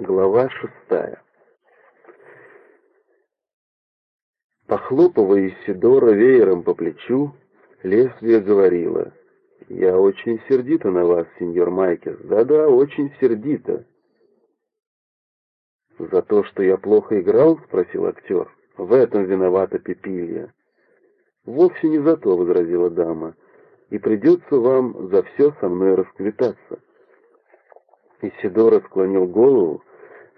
Глава шестая. Похлопывая Исидора веером по плечу, лезвие говорила, «Я очень сердита на вас, сеньор Майкес, да-да, очень сердита». «За то, что я плохо играл?» — спросил актер. «В этом виновата Пепилья». «Вовсе не за то», — возразила дама, — «и придется вам за все со мной расквитаться». Исидора склонил голову,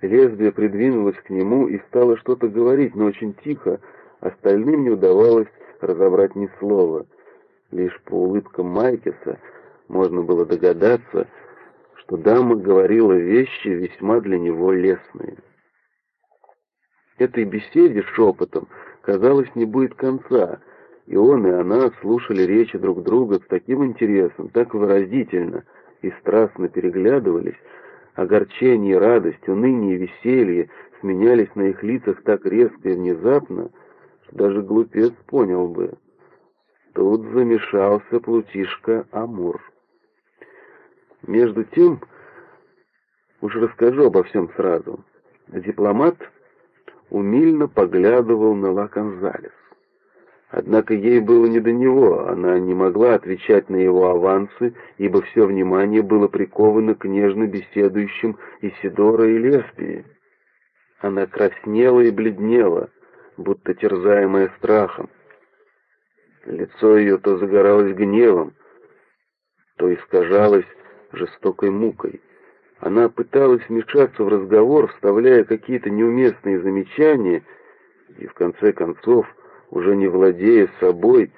Лезвие придвинулось к нему и стало что-то говорить, но очень тихо, остальным не удавалось разобрать ни слова. Лишь по улыбкам Майкеса можно было догадаться, что дама говорила вещи весьма для него лестные. Этой беседе шепотом, казалось, не будет конца, и он и она слушали речи друг друга с таким интересом, так выразительно и страстно переглядывались, Огорчение, радость, уныние веселье сменялись на их лицах так резко и внезапно, что даже глупец понял бы. Тут замешался плутишка Амур. Между тем, уж расскажу обо всем сразу. Дипломат умильно поглядывал на Ла Конзалес. Однако ей было не до него, она не могла отвечать на его авансы, ибо все внимание было приковано к нежно беседующим Исидора и Леспии. Она краснела и бледнела, будто терзаемая страхом. Лицо ее то загоралось гневом, то искажалось жестокой мукой. Она пыталась вмешаться в разговор, вставляя какие-то неуместные замечания, и в конце концов уже не владея собой,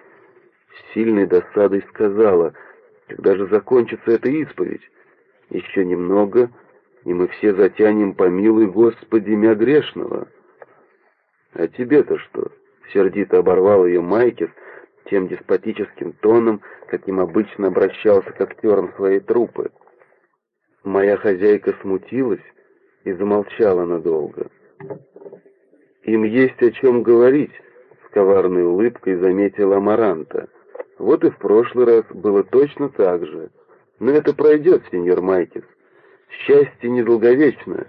с сильной досадой сказала, «Когда же закончится эта исповедь? Еще немного, и мы все затянем помилуй Господи мя грешного». «А тебе-то что?» — сердито оборвал ее Майкес тем деспотическим тоном, каким обычно обращался к актерам своей труппы. Моя хозяйка смутилась и замолчала надолго. «Им есть о чем говорить», коварной улыбкой заметила Амаранта. Вот и в прошлый раз было точно так же. Но это пройдет, сеньор Майкис. Счастье недолговечно.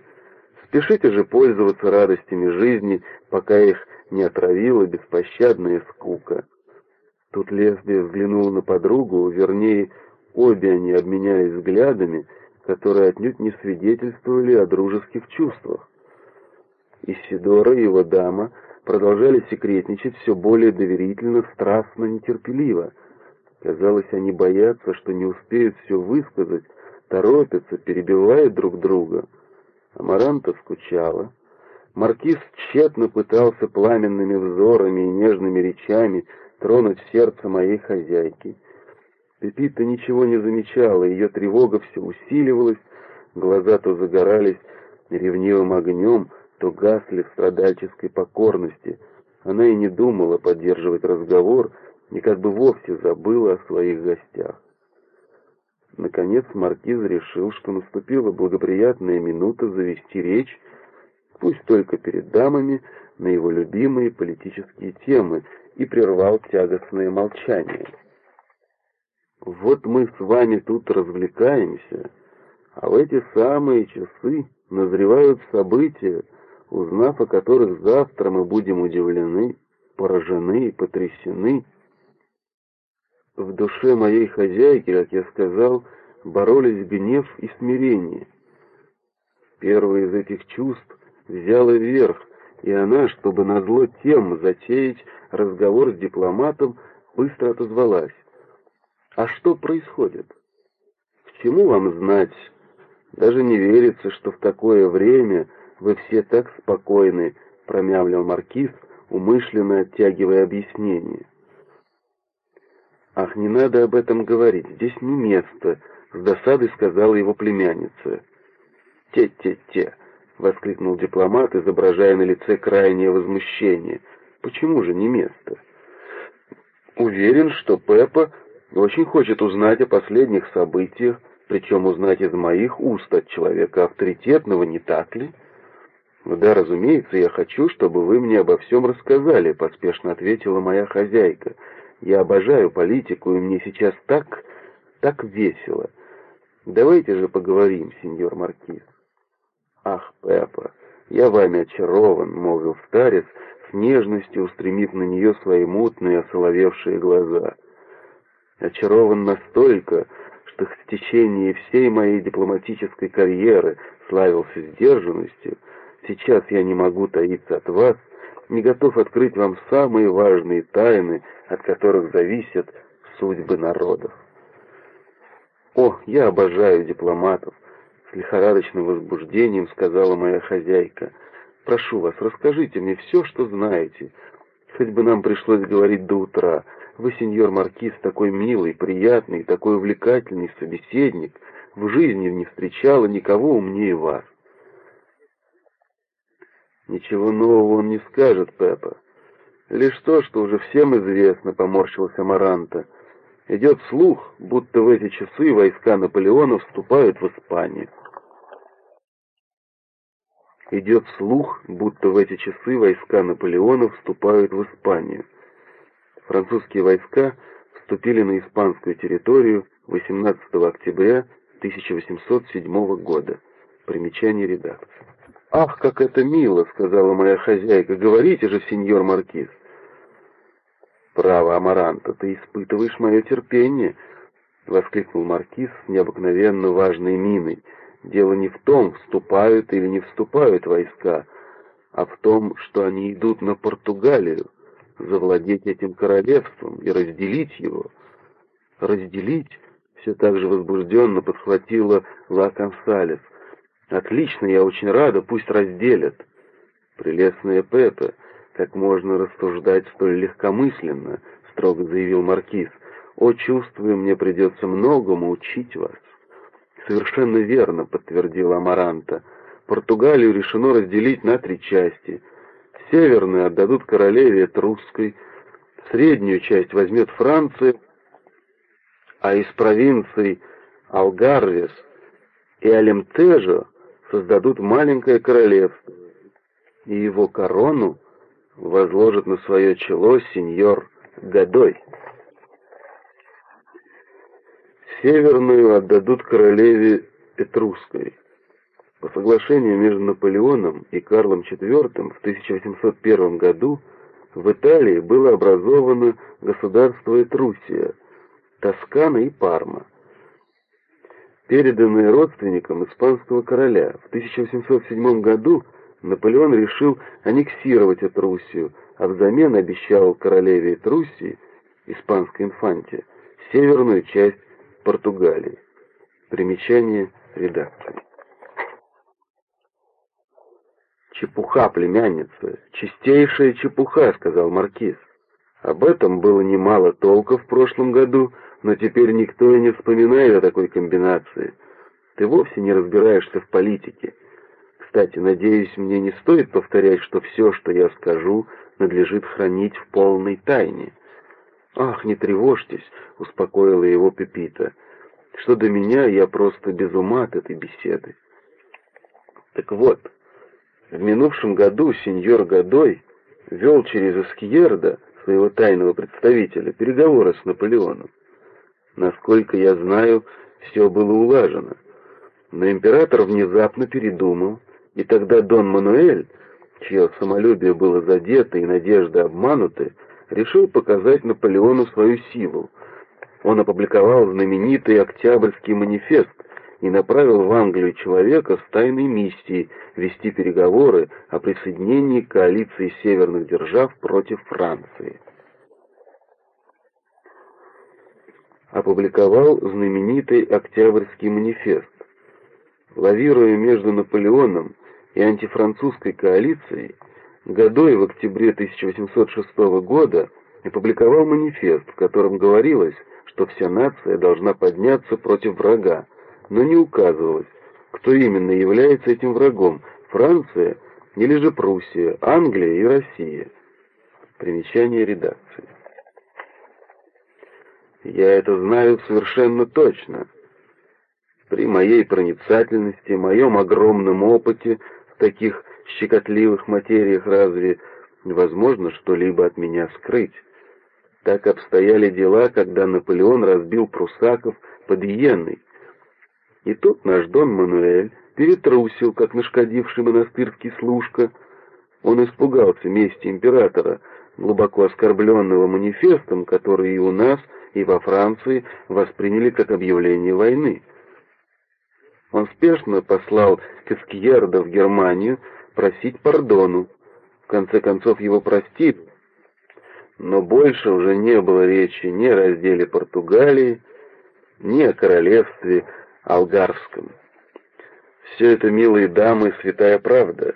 Спешите же пользоваться радостями жизни, пока их не отравила беспощадная скука. Тут лезвие взглянуло на подругу, вернее, обе они обменялись взглядами, которые отнюдь не свидетельствовали о дружеских чувствах. Исидора и его дама — продолжали секретничать все более доверительно, страстно, нетерпеливо. Казалось, они боятся, что не успеют все высказать, торопятся, перебивают друг друга. Амаранта скучала. Маркиз тщетно пытался пламенными взорами и нежными речами тронуть сердце моей хозяйки. Пепита ничего не замечала, ее тревога все усиливалась, глаза то загорались ревнивым огнем, то гасли в страдальческой покорности. Она и не думала поддерживать разговор, и как бы вовсе забыла о своих гостях. Наконец маркиз решил, что наступила благоприятная минута завести речь, пусть только перед дамами, на его любимые политические темы, и прервал тягостное молчание. «Вот мы с вами тут развлекаемся, а в эти самые часы назревают события, узнав о которых завтра мы будем удивлены, поражены и потрясены. В душе моей хозяйки, как я сказал, боролись гнев и смирение. Первое из этих чувств взяло верх, и она, чтобы назло тем затеять разговор с дипломатом, быстро отозвалась. «А что происходит? К чему вам знать? Даже не верится, что в такое время вы все так спокойны», — промямлил маркиз, умышленно оттягивая объяснение. «Ах, не надо об этом говорить, здесь не место», — с досадой сказала его племянница. «Те-те-те», — воскликнул дипломат, изображая на лице крайнее возмущение. «Почему же не место?» «Уверен, что Пеппа очень хочет узнать о последних событиях, причем узнать из моих уст от человека авторитетного, не так ли?» «Да, разумеется, я хочу, чтобы вы мне обо всем рассказали», — поспешно ответила моя хозяйка. «Я обожаю политику, и мне сейчас так, так весело. Давайте же поговорим, сеньор Маркиз». «Ах, «Я вами очарован», — молвил старец, с нежностью устремив на нее свои мутные, осоловевшие глаза. «Очарован настолько, что в течение всей моей дипломатической карьеры славился сдержанностью, сейчас я не могу таиться от вас, не готов открыть вам самые важные тайны, от которых зависят судьбы народов. «О, я обожаю дипломатов!» — с лихорадочным возбуждением сказала моя хозяйка. «Прошу вас, расскажите мне все, что знаете. Хоть бы нам пришлось говорить до утра. Вы, сеньор Маркиз, такой милый, приятный, такой увлекательный собеседник. В жизни не встречала никого умнее вас». «Ничего нового он не скажет, Пеппа. Лишь то, что уже всем известно», — поморщился Маранта. Идет слух, будто в эти часы войска Наполеона вступают в Испанию. Идет слух, будто в эти часы войска Наполеона вступают в Испанию. Французские войска вступили на испанскую территорию 18 октября 1807 года. Примечание редакции. «Ах, как это мило!» — сказала моя хозяйка. «Говорите же, сеньор Маркиз!» «Право, Амаранта, ты испытываешь мое терпение!» — воскликнул Маркиз с необыкновенно важной миной. «Дело не в том, вступают или не вступают войска, а в том, что они идут на Португалию, завладеть этим королевством и разделить его. Разделить?» — все так же возбужденно подхватила Ла Консалес. «Отлично, я очень рада, пусть разделят». «Прелестная Пепе!» «Как можно рассуждать столь легкомысленно?» — строго заявил Маркиз. «О, чувствую, мне придется многому учить вас». «Совершенно верно», — подтвердил Амаранта. «Португалию решено разделить на три части. Северную отдадут королеве Этрусской, среднюю часть возьмет Франция, а из провинций Алгарвес и Алемтежо создадут маленькое королевство, и его корону возложит на свое чело сеньор Годой. Северную отдадут королеве Этрусской. По соглашению между Наполеоном и Карлом IV в 1801 году в Италии было образовано государство Этрусия, Тоскана и Парма, переданные родственникам испанского короля. В 1807 году Наполеон решил аннексировать Этруссию, а взамен обещал королеве Этруссии, испанской инфанте, северную часть Португалии. Примечание редакции. «Чепуха, племянница, чистейшая чепуха», — сказал маркиз. Об этом было немало толка в прошлом году, но теперь никто и не вспоминает о такой комбинации. Ты вовсе не разбираешься в политике. Кстати, надеюсь, мне не стоит повторять, что все, что я скажу, надлежит хранить в полной тайне. «Ах, не тревожьтесь», — успокоила его Пепита. «Что до меня, я просто без ума от этой беседы». Так вот, в минувшем году сеньор Годой вел через Эскьерда, своего тайного представителя, переговоры с Наполеоном. Насколько я знаю, все было улажено. Но император внезапно передумал и тогда Дон Мануэль, чье самолюбие было задето и надежды обмануты, решил показать Наполеону свою силу. Он опубликовал знаменитый Октябрьский манифест и направил в Англию человека с тайной миссией вести переговоры о присоединении коалиции северных держав против Франции. Опубликовал знаменитый Октябрьский манифест. Лавируя между Наполеоном и антифранцузской коалицией, Годой в октябре 1806 года опубликовал манифест, в котором говорилось, что вся нация должна подняться против врага, но не указывалось, кто именно является этим врагом – Франция или же Пруссия, Англия и Россия. Примечание редакции. Я это знаю совершенно точно. При моей проницательности, моем огромном опыте – в таких щекотливых материях разве невозможно что-либо от меня скрыть? Так обстояли дела, когда Наполеон разбил прусаков под Иенной. И тут наш Дон Мануэль перетрусил, как нашкодивший монастырский служка. Он испугался мести императора, глубоко оскорбленного манифестом, который и у нас, и во Франции восприняли как объявление войны. Он спешно послал Каскьерда в Германию просить пардону. В конце концов его простит, но больше уже не было речи ни о разделе Португалии, ни о королевстве Алгарском. Все это, милые дамы, святая правда.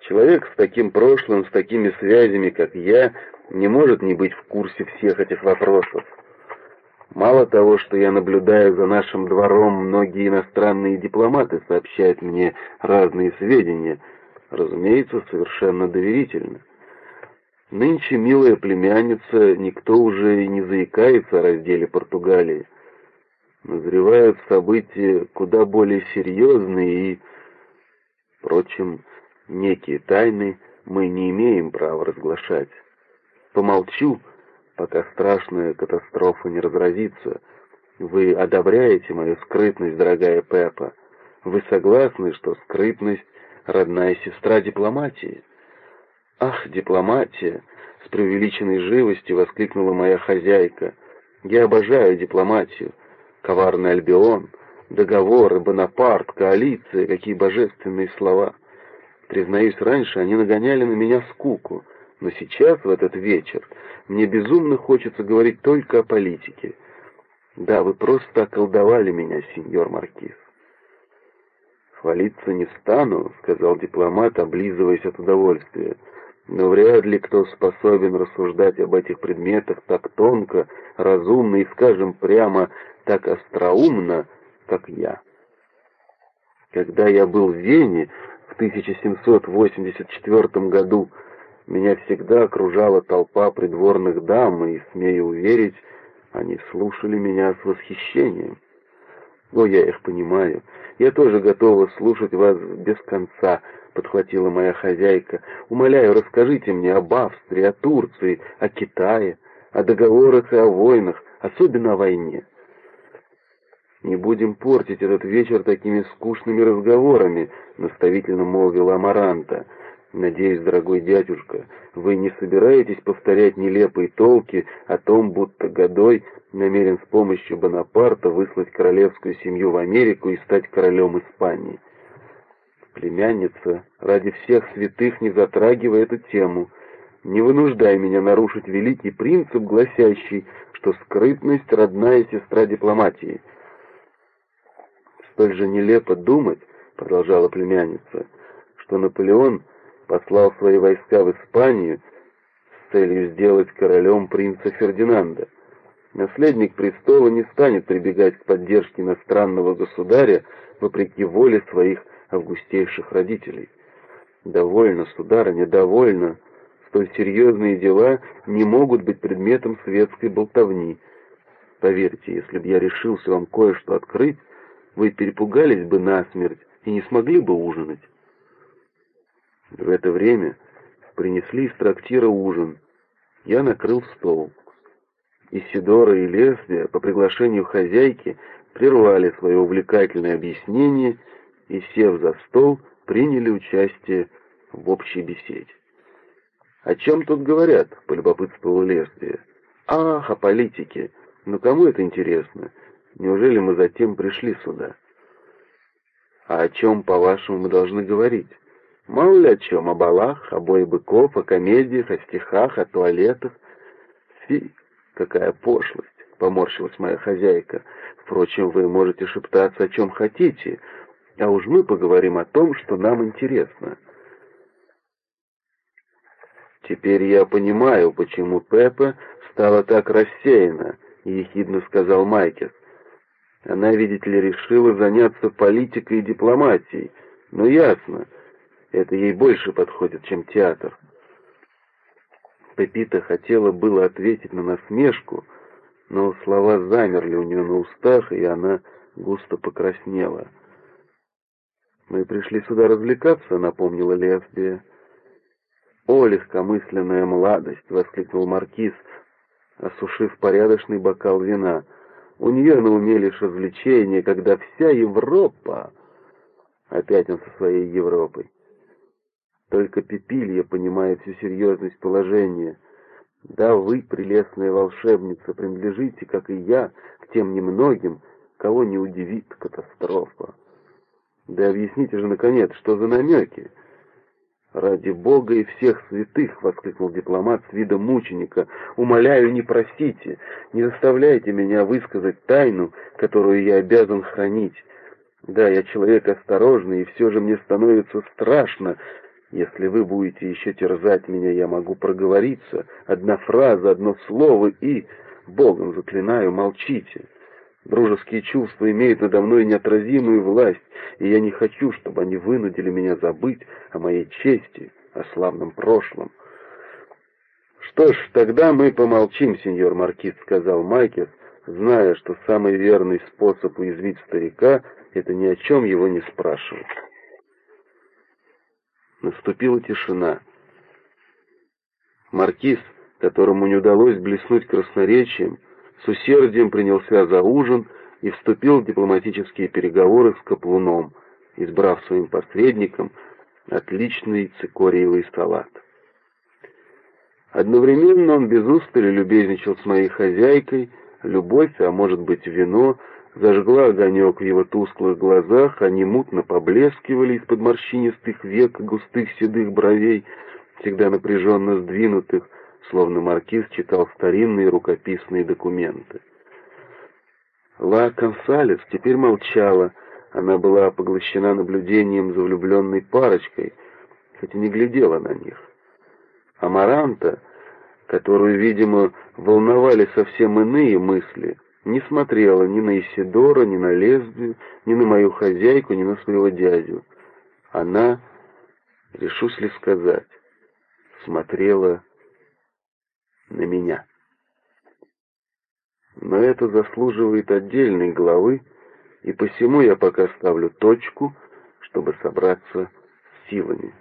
Человек с таким прошлым, с такими связями, как я, не может не быть в курсе всех этих вопросов. Мало того, что я наблюдаю за нашим двором, многие иностранные дипломаты сообщают мне разные сведения, разумеется, совершенно доверительно. Нынче, милая племянница, никто уже и не заикается о разделе Португалии. Назревают события куда более серьезные и, впрочем, некие тайны мы не имеем права разглашать. Помолчу, пока страшная катастрофа не разразится. Вы одобряете мою скрытность, дорогая Пеппа? Вы согласны, что скрытность — родная сестра дипломатии? Ах, дипломатия! С преувеличенной живостью воскликнула моя хозяйка. Я обожаю дипломатию. Коварный Альбион, договоры, Бонапарт, коалиция, какие божественные слова. Признаюсь, раньше они нагоняли на меня скуку, но сейчас, в этот вечер, мне безумно хочется говорить только о политике. Да, вы просто околдовали меня, сеньор Маркиз. «Хвалиться не стану», — сказал дипломат, облизываясь от удовольствия. «Но вряд ли кто способен рассуждать об этих предметах так тонко, разумно и, скажем прямо, так остроумно, как я. Когда я был в Вене в 1784 году, меня всегда окружала толпа придворных дам, и, смею уверить, они слушали меня с восхищением. О, я их понимаю. Я тоже готова слушать вас без конца, подхватила моя хозяйка. Умоляю, расскажите мне об Австрии, о Турции, о Китае, о договорах и о войнах, особенно о войне. «Не будем портить этот вечер такими скучными разговорами», — наставительно молвила Амаранта. «Надеюсь, дорогой дядюшка, вы не собираетесь повторять нелепые толки о том, будто Годой намерен с помощью Бонапарта выслать королевскую семью в Америку и стать королем Испании?» «Племянница, ради всех святых не затрагивай эту тему. Не вынуждай меня нарушить великий принцип, гласящий, что скрытность — родная сестра дипломатии». Столь же нелепо думать, продолжала племянница, что Наполеон послал свои войска в Испанию с целью сделать королем принца Фердинанда. Наследник престола не станет прибегать к поддержке иностранного государя вопреки воле своих августейших родителей. Довольно, сударыня, довольно. Столь серьезные дела не могут быть предметом светской болтовни. Поверьте, если бы я решился вам кое-что открыть, вы перепугались бы насмерть и не смогли бы ужинать. В это время принесли из трактира ужин. Я накрыл стол. Исидора и Лезвия по приглашению хозяйки прервали свое увлекательное объяснение и, сев за стол, приняли участие в общей беседе. «О чем тут говорят?» — полюбопытствовал Лезвие. «Ах, о политике. Но кому это интересно? Неужели мы затем пришли сюда? А о чем, по-вашему, мы должны говорить? Мало ли о чем, о балах, о бое быков, о комедиях, о стихах, о туалетах. Фи, какая пошлость, поморщилась моя хозяйка. Впрочем, вы можете шептаться о чем хотите, а уж мы поговорим о том, что нам интересно. Теперь я понимаю, почему Пеппа стала так рассеяна, ехидно сказал Майкес. Она, видите ли, решила заняться политикой и дипломатией. Но ясно, это ей больше подходит, чем театр. Пепита хотела было ответить на насмешку, но слова замерли у нее на устах, и она густо покраснела. «Мы пришли сюда развлекаться», — напомнила Лесбия. «О, легкомысленная молодость!» — воскликнул Маркиз, осушив порядочный бокал вина — у нее на уме лишь развлечение, когда вся Европа... Опять он со своей Европой. Только Пепилья понимает всю серьезность положения. Да, вы, прелестная волшебница, принадлежите, как и я, к тем немногим, кого не удивит катастрофа. Да объясните же, наконец, что за намеки? «Ради Бога и всех святых!» — воскликнул дипломат с видом мученика. «Умоляю, не просите, не заставляйте меня высказать тайну, которую я обязан хранить. Да, я человек осторожный, и все же мне становится страшно. Если вы будете еще терзать меня, я могу проговориться. Одна фраза, одно слово и... Богом заклинаю, молчите!» Дружеские чувства имеют надо мной неотразимую власть, и я не хочу, чтобы они вынудили меня забыть о моей чести, о славном прошлом. «Что ж, тогда мы помолчим, сеньор Маркиз», — сказал Майкес, зная, что самый верный способ уязвить старика — это ни о чем его не спрашивать. Наступила тишина. Маркиз, которому не удалось блеснуть красноречием, с усердием принялся за ужин и вступил в дипломатические переговоры с Каплуном, избрав своим посредником отличный цикориевый салат. Одновременно он без устали любезничал с моей хозяйкой, любовь, а может быть вино, зажгла огонек в его тусклых глазах, они мутно поблескивали из-под морщинистых век и густых седых бровей, всегда напряженно сдвинутых, словно маркиз читал старинные рукописные документы. Ла Консалес теперь молчала, она была поглощена наблюдением за влюбленной парочкой, хотя не глядела на них. Амаранта, которую, видимо, волновали совсем иные мысли, не смотрела ни на Исидора, ни на лезвие, ни на мою хозяйку, ни на своего дядю. Она, решусь ли сказать, смотрела на меня. Но это заслуживает отдельной главы, и посему я пока ставлю точку, чтобы собраться с силами.